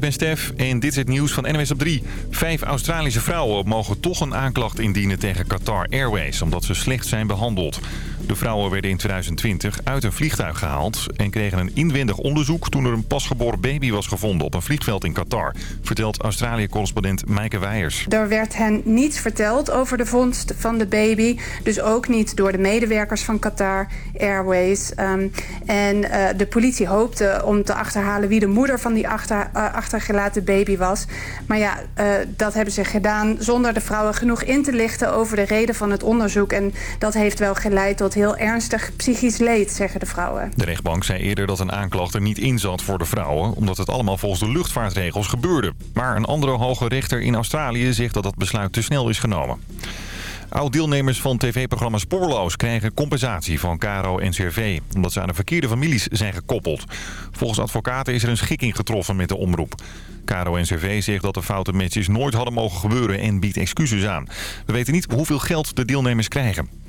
ik ben Stef en dit is het nieuws van NWS op 3. Vijf Australische vrouwen mogen toch een aanklacht indienen tegen Qatar Airways... omdat ze slecht zijn behandeld. De vrouwen werden in 2020 uit een vliegtuig gehaald... en kregen een inwendig onderzoek toen er een pasgeboren baby was gevonden... op een vliegveld in Qatar, vertelt Australië-correspondent Maaike Weijers. Er werd hen niets verteld over de vondst van de baby. Dus ook niet door de medewerkers van Qatar Airways. Ehm, en eh, de politie hoopte om te achterhalen wie de moeder van die achter, uh, achtergelaten baby was. Maar ja, uh, dat hebben ze gedaan zonder de vrouwen genoeg in te lichten over de reden van het onderzoek. En dat heeft wel geleid tot heel ernstig psychisch leed, zeggen de vrouwen. De rechtbank zei eerder dat een aanklacht er niet in zat voor de vrouwen... omdat het allemaal volgens de luchtvaartregels gebeurde. Maar een andere hoge rechter in Australië zegt dat dat besluit te snel is genomen. Oud-deelnemers van tv-programma Spoorloos krijgen compensatie van Caro en CRV... omdat ze aan de verkeerde families zijn gekoppeld. Volgens advocaten is er een schikking getroffen met de omroep. Caro en CV zegt dat de foute matches nooit hadden mogen gebeuren en biedt excuses aan. We weten niet hoeveel geld de deelnemers krijgen.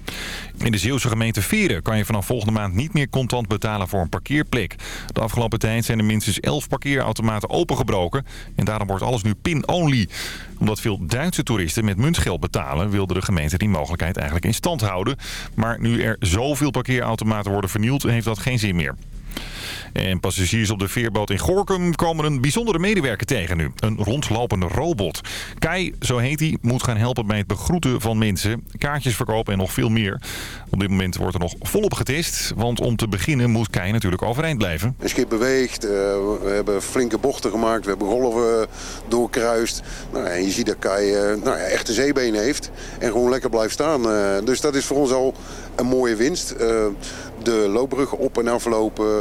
In de Zeeuwse gemeente Veren kan je vanaf volgende maand niet meer contant betalen voor een parkeerplek. De afgelopen tijd zijn er minstens 11 parkeerautomaten opengebroken en daarom wordt alles nu pin-only. Omdat veel Duitse toeristen met muntgeld betalen wilde de gemeente die mogelijkheid eigenlijk in stand houden. Maar nu er zoveel parkeerautomaten worden vernield heeft dat geen zin meer. En passagiers op de veerboot in Gorkum komen een bijzondere medewerker tegen nu. Een rondlopende robot. Kai, zo heet hij, moet gaan helpen bij het begroeten van mensen. Kaartjes verkopen en nog veel meer. Op dit moment wordt er nog volop getest. Want om te beginnen moet Kai natuurlijk overeind blijven. Het schip beweegt. Uh, we hebben flinke bochten gemaakt. We hebben golven doorkruist. Nou, en je ziet dat Kai uh, nou ja, echt een zeebeen heeft. En gewoon lekker blijft staan. Uh, dus dat is voor ons al een mooie winst. de loopbruggen op en aflopen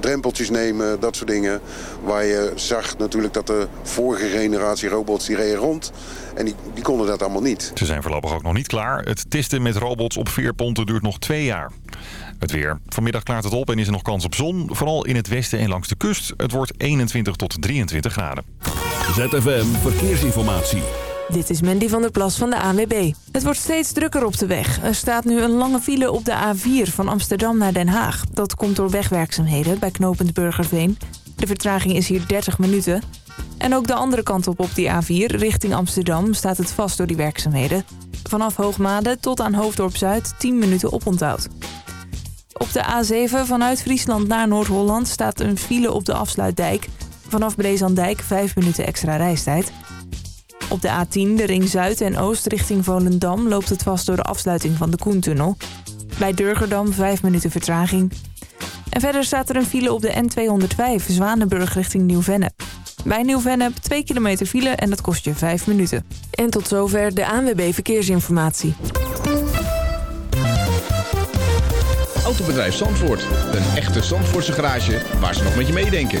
drempeltjes nemen, dat soort dingen. Waar je zag natuurlijk dat de vorige generatie robots die reden rond. En die, die konden dat allemaal niet. Ze zijn voorlopig ook nog niet klaar. Het testen met robots op veerponten duurt nog twee jaar. Het weer. Vanmiddag klaart het op en is er nog kans op zon. Vooral in het westen en langs de kust. Het wordt 21 tot 23 graden. ZFM Verkeersinformatie. Dit is Mandy van der Plas van de ANWB. Het wordt steeds drukker op de weg. Er staat nu een lange file op de A4 van Amsterdam naar Den Haag. Dat komt door wegwerkzaamheden bij knooppunt Burgerveen. De vertraging is hier 30 minuten. En ook de andere kant op op die A4, richting Amsterdam, staat het vast door die werkzaamheden. Vanaf Hoogmade tot aan Hoofddorp Zuid 10 minuten oponthoud. Op de A7 vanuit Friesland naar Noord-Holland staat een file op de afsluitdijk. Vanaf Brezandijk 5 minuten extra reistijd. Op de A10, de ring Zuid en Oost richting Volendam... loopt het vast door de afsluiting van de Koentunnel. Bij Durgerdam 5 minuten vertraging. En verder staat er een file op de N205 Zwanenburg richting Nieuw-Vennep. Bij Nieuw-Vennep 2 kilometer file en dat kost je 5 minuten. En tot zover de ANWB Verkeersinformatie. Autobedrijf Zandvoort. Een echte Zandvoortse garage waar ze nog met je meedenken.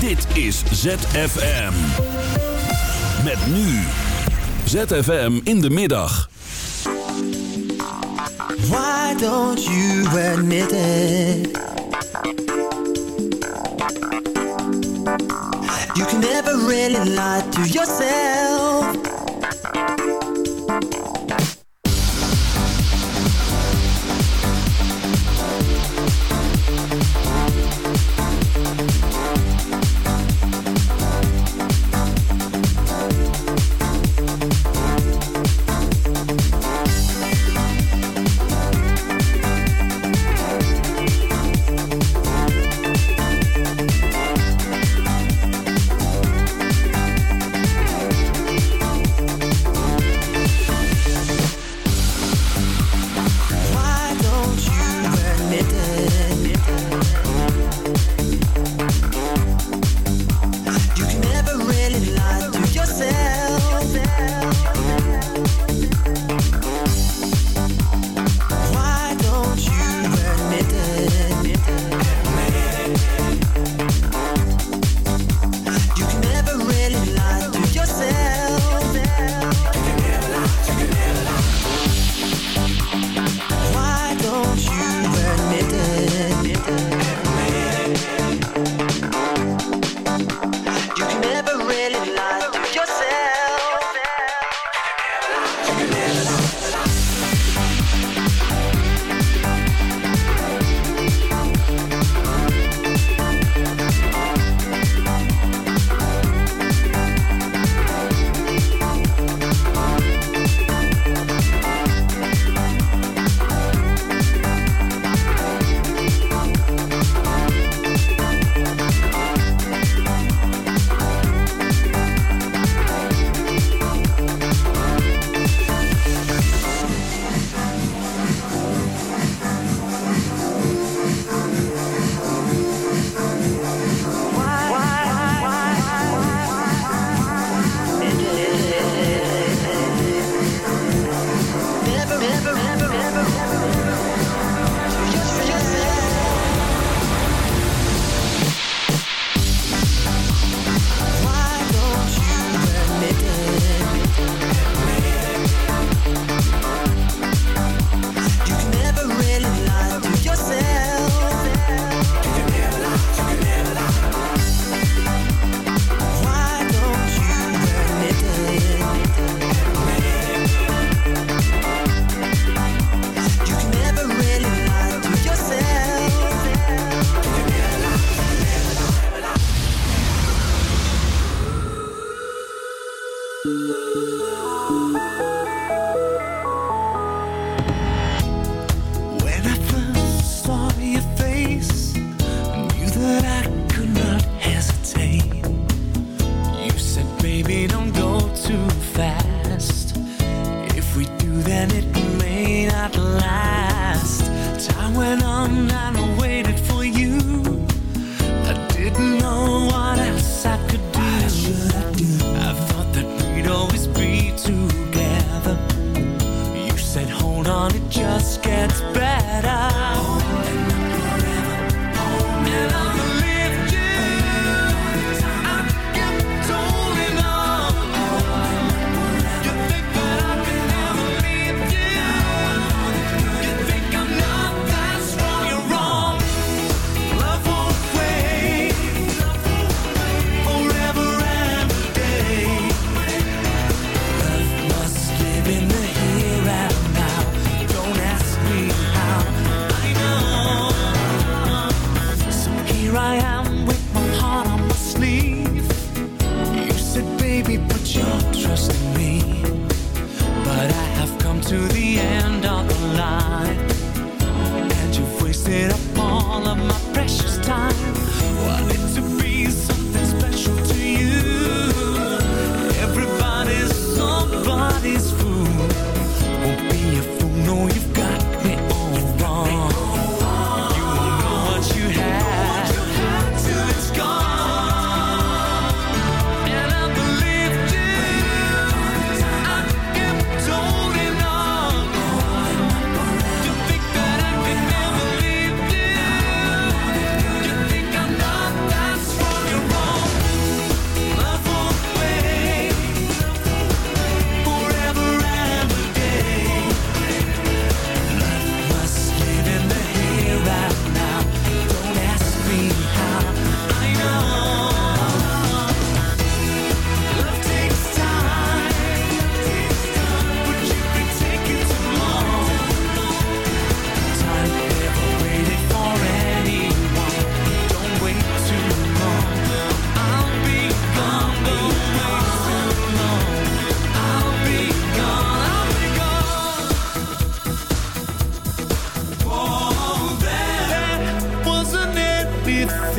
Dit is ZFM. Met nu. ZFM in de middag. Why don't you admit it? You can never really lie to yourself.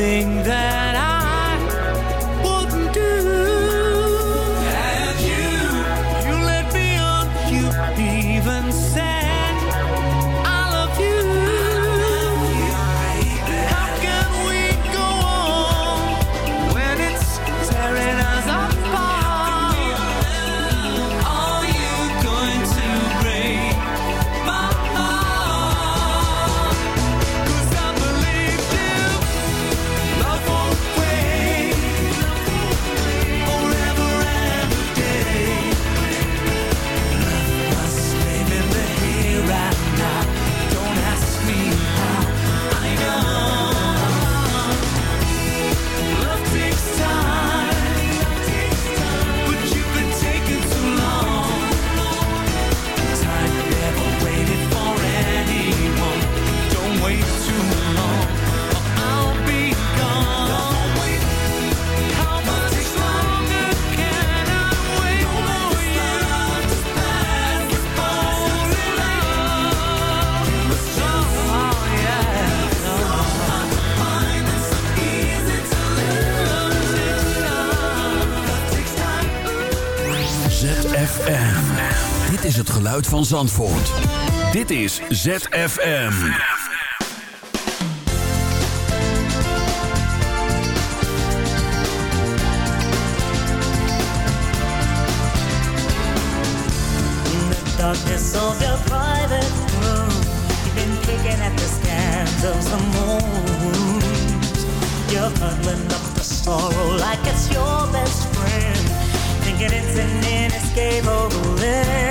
that van Zandvoort. Dit is ZFM. darkness of your private room You've been kicking at the scans of some old You're huddling up the sorrow like it's your best friend Thinking it's an inescapable end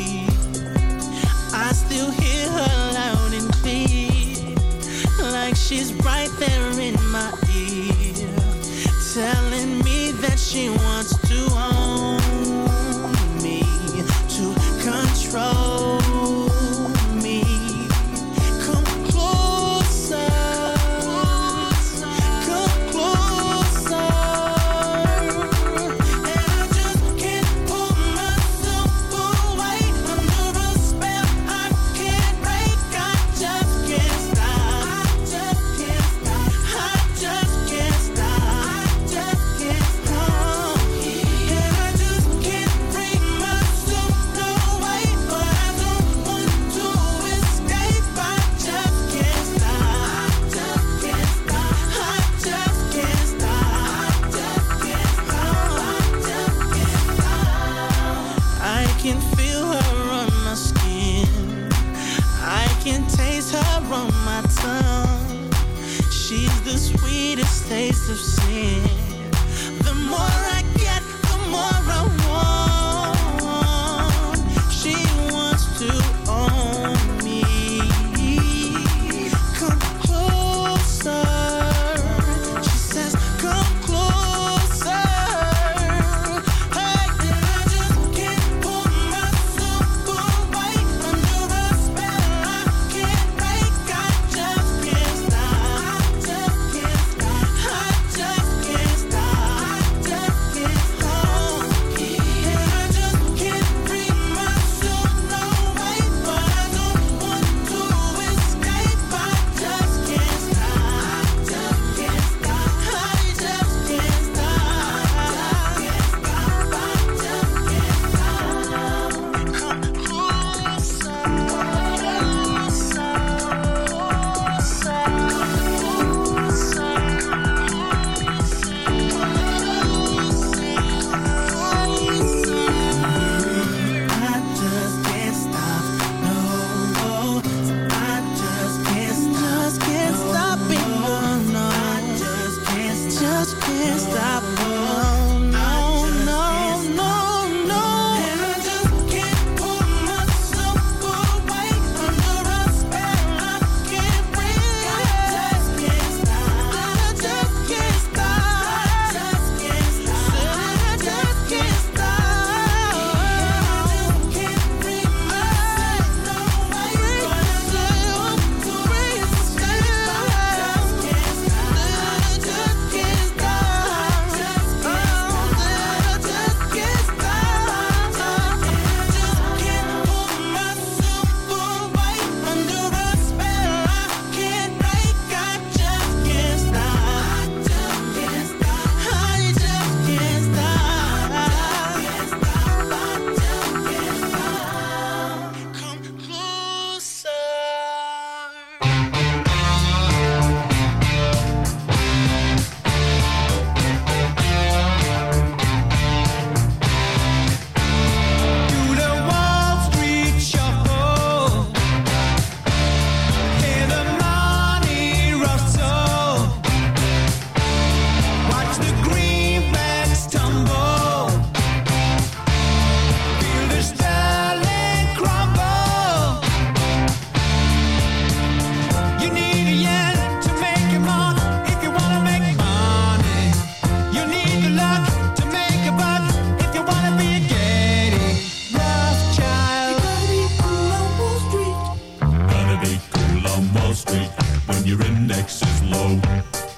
street when your index is low.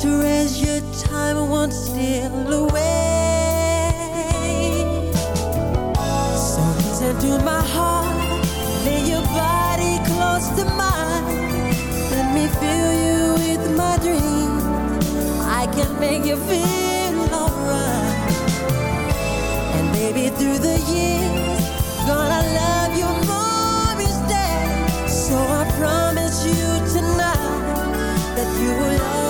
to your time won't steal away. So listen to my heart, lay your body close to mine. Let me fill you with my dreams. I can make you feel alright. And maybe through the years, i'll love you more each day. So I promise you tonight that you will.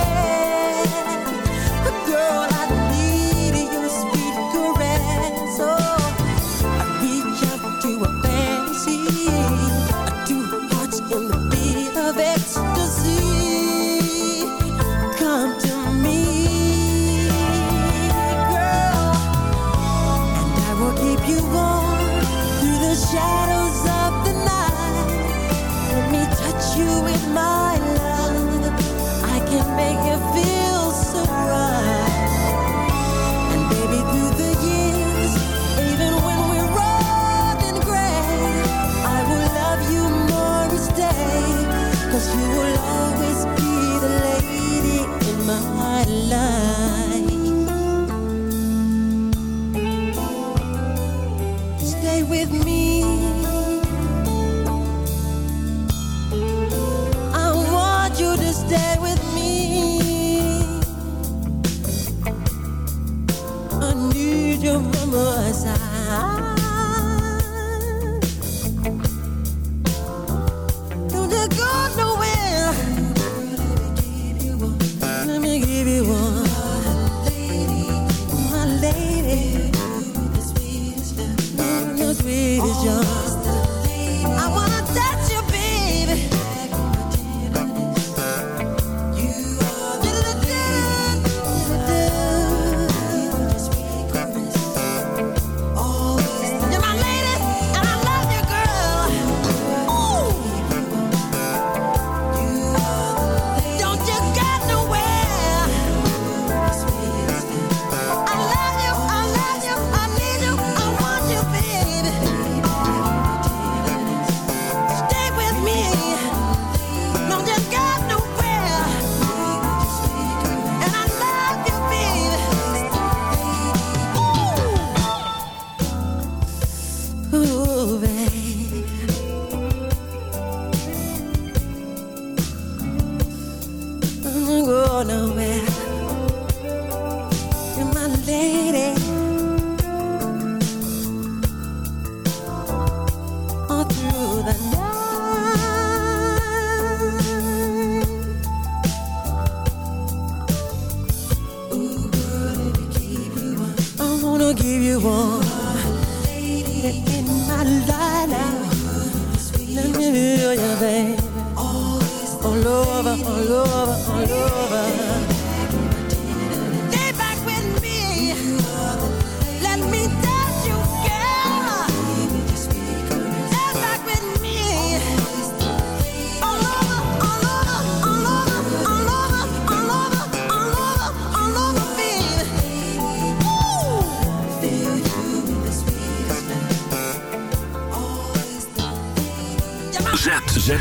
Ah.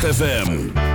ZFM.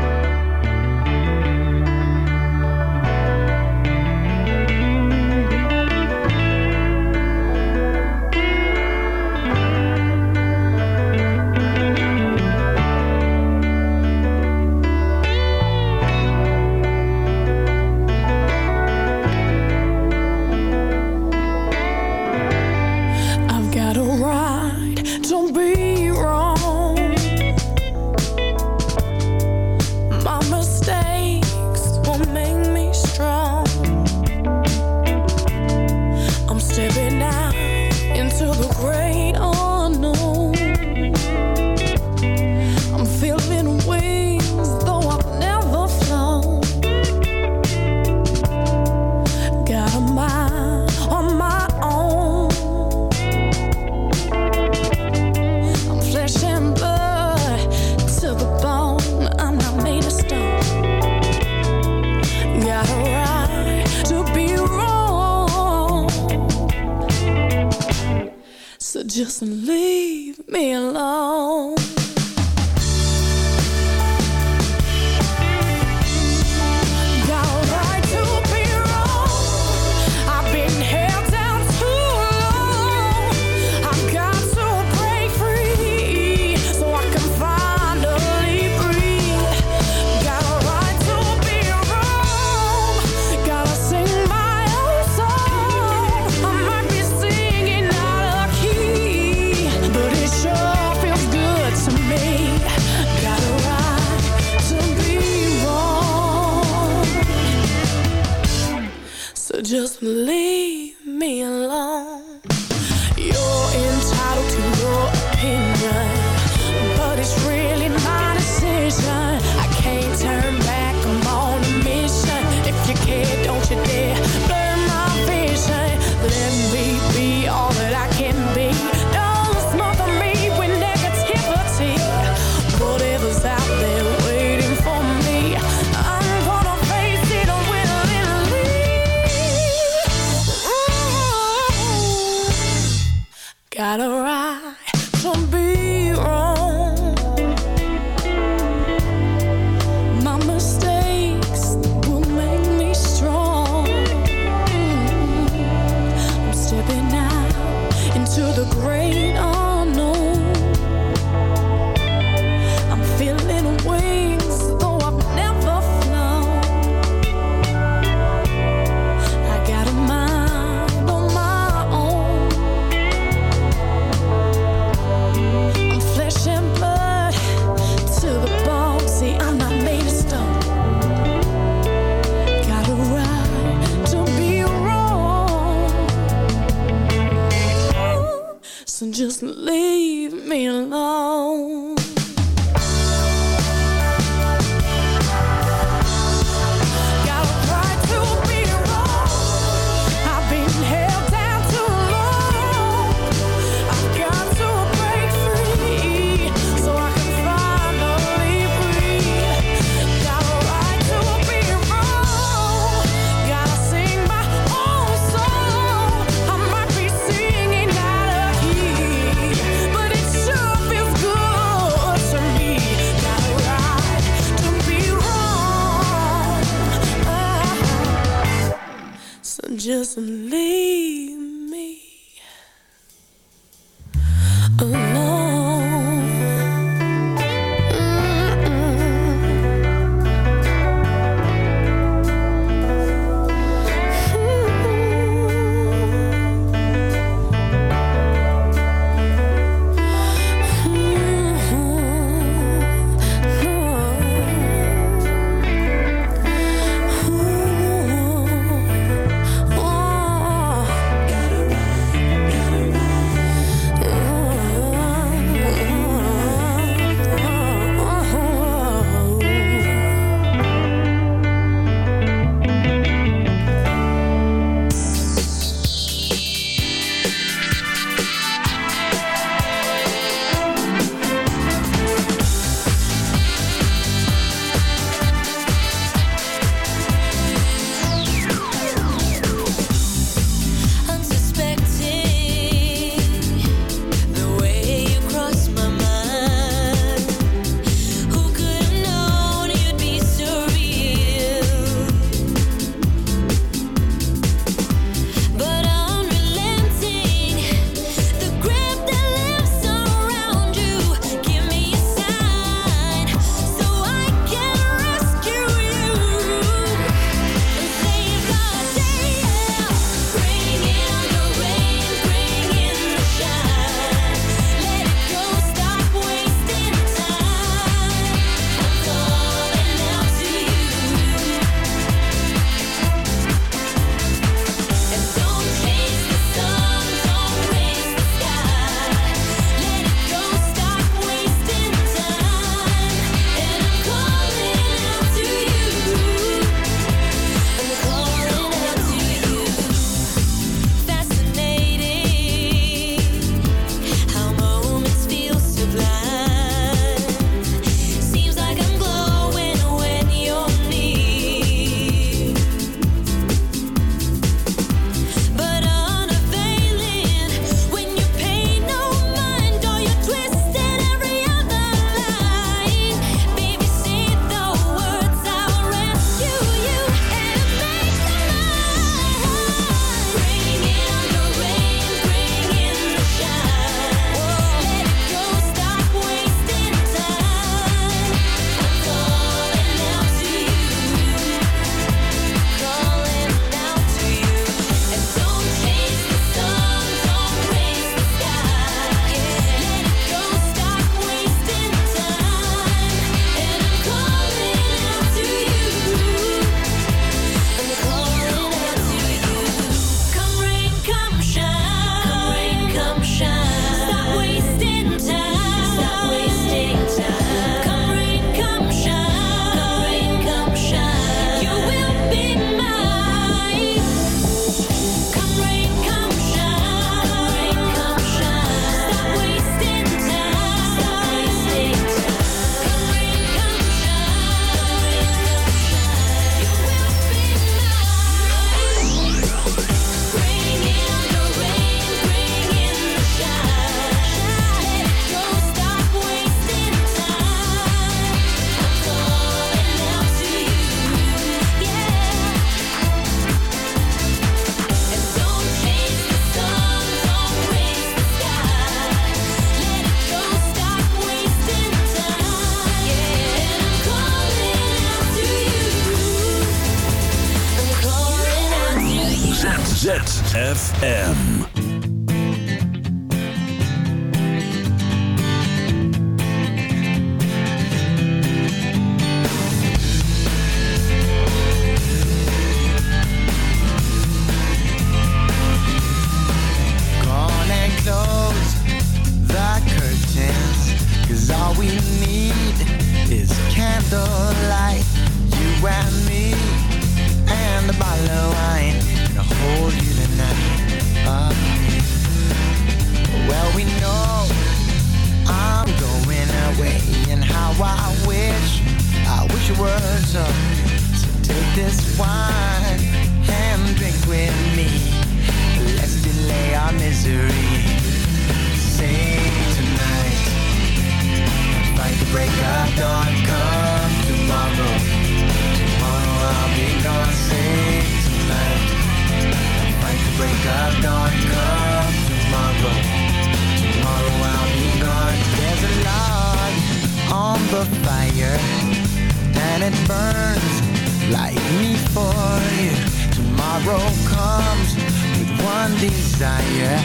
one desire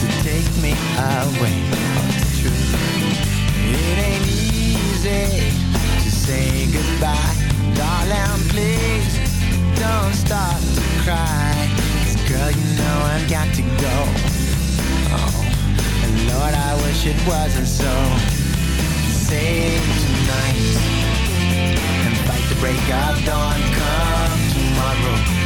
to take me away from the truth. It ain't easy to say goodbye, darling. Please don't start to cry. Girl, you know I've got to go. Oh, and Lord, I wish it wasn't so. Save tonight and fight the break of dawn. Come tomorrow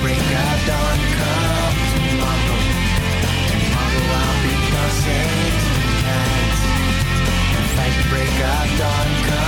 break of dawn comes tomorrow. Tomorrow I'll be tossing tonight. Fight break of dawn comes.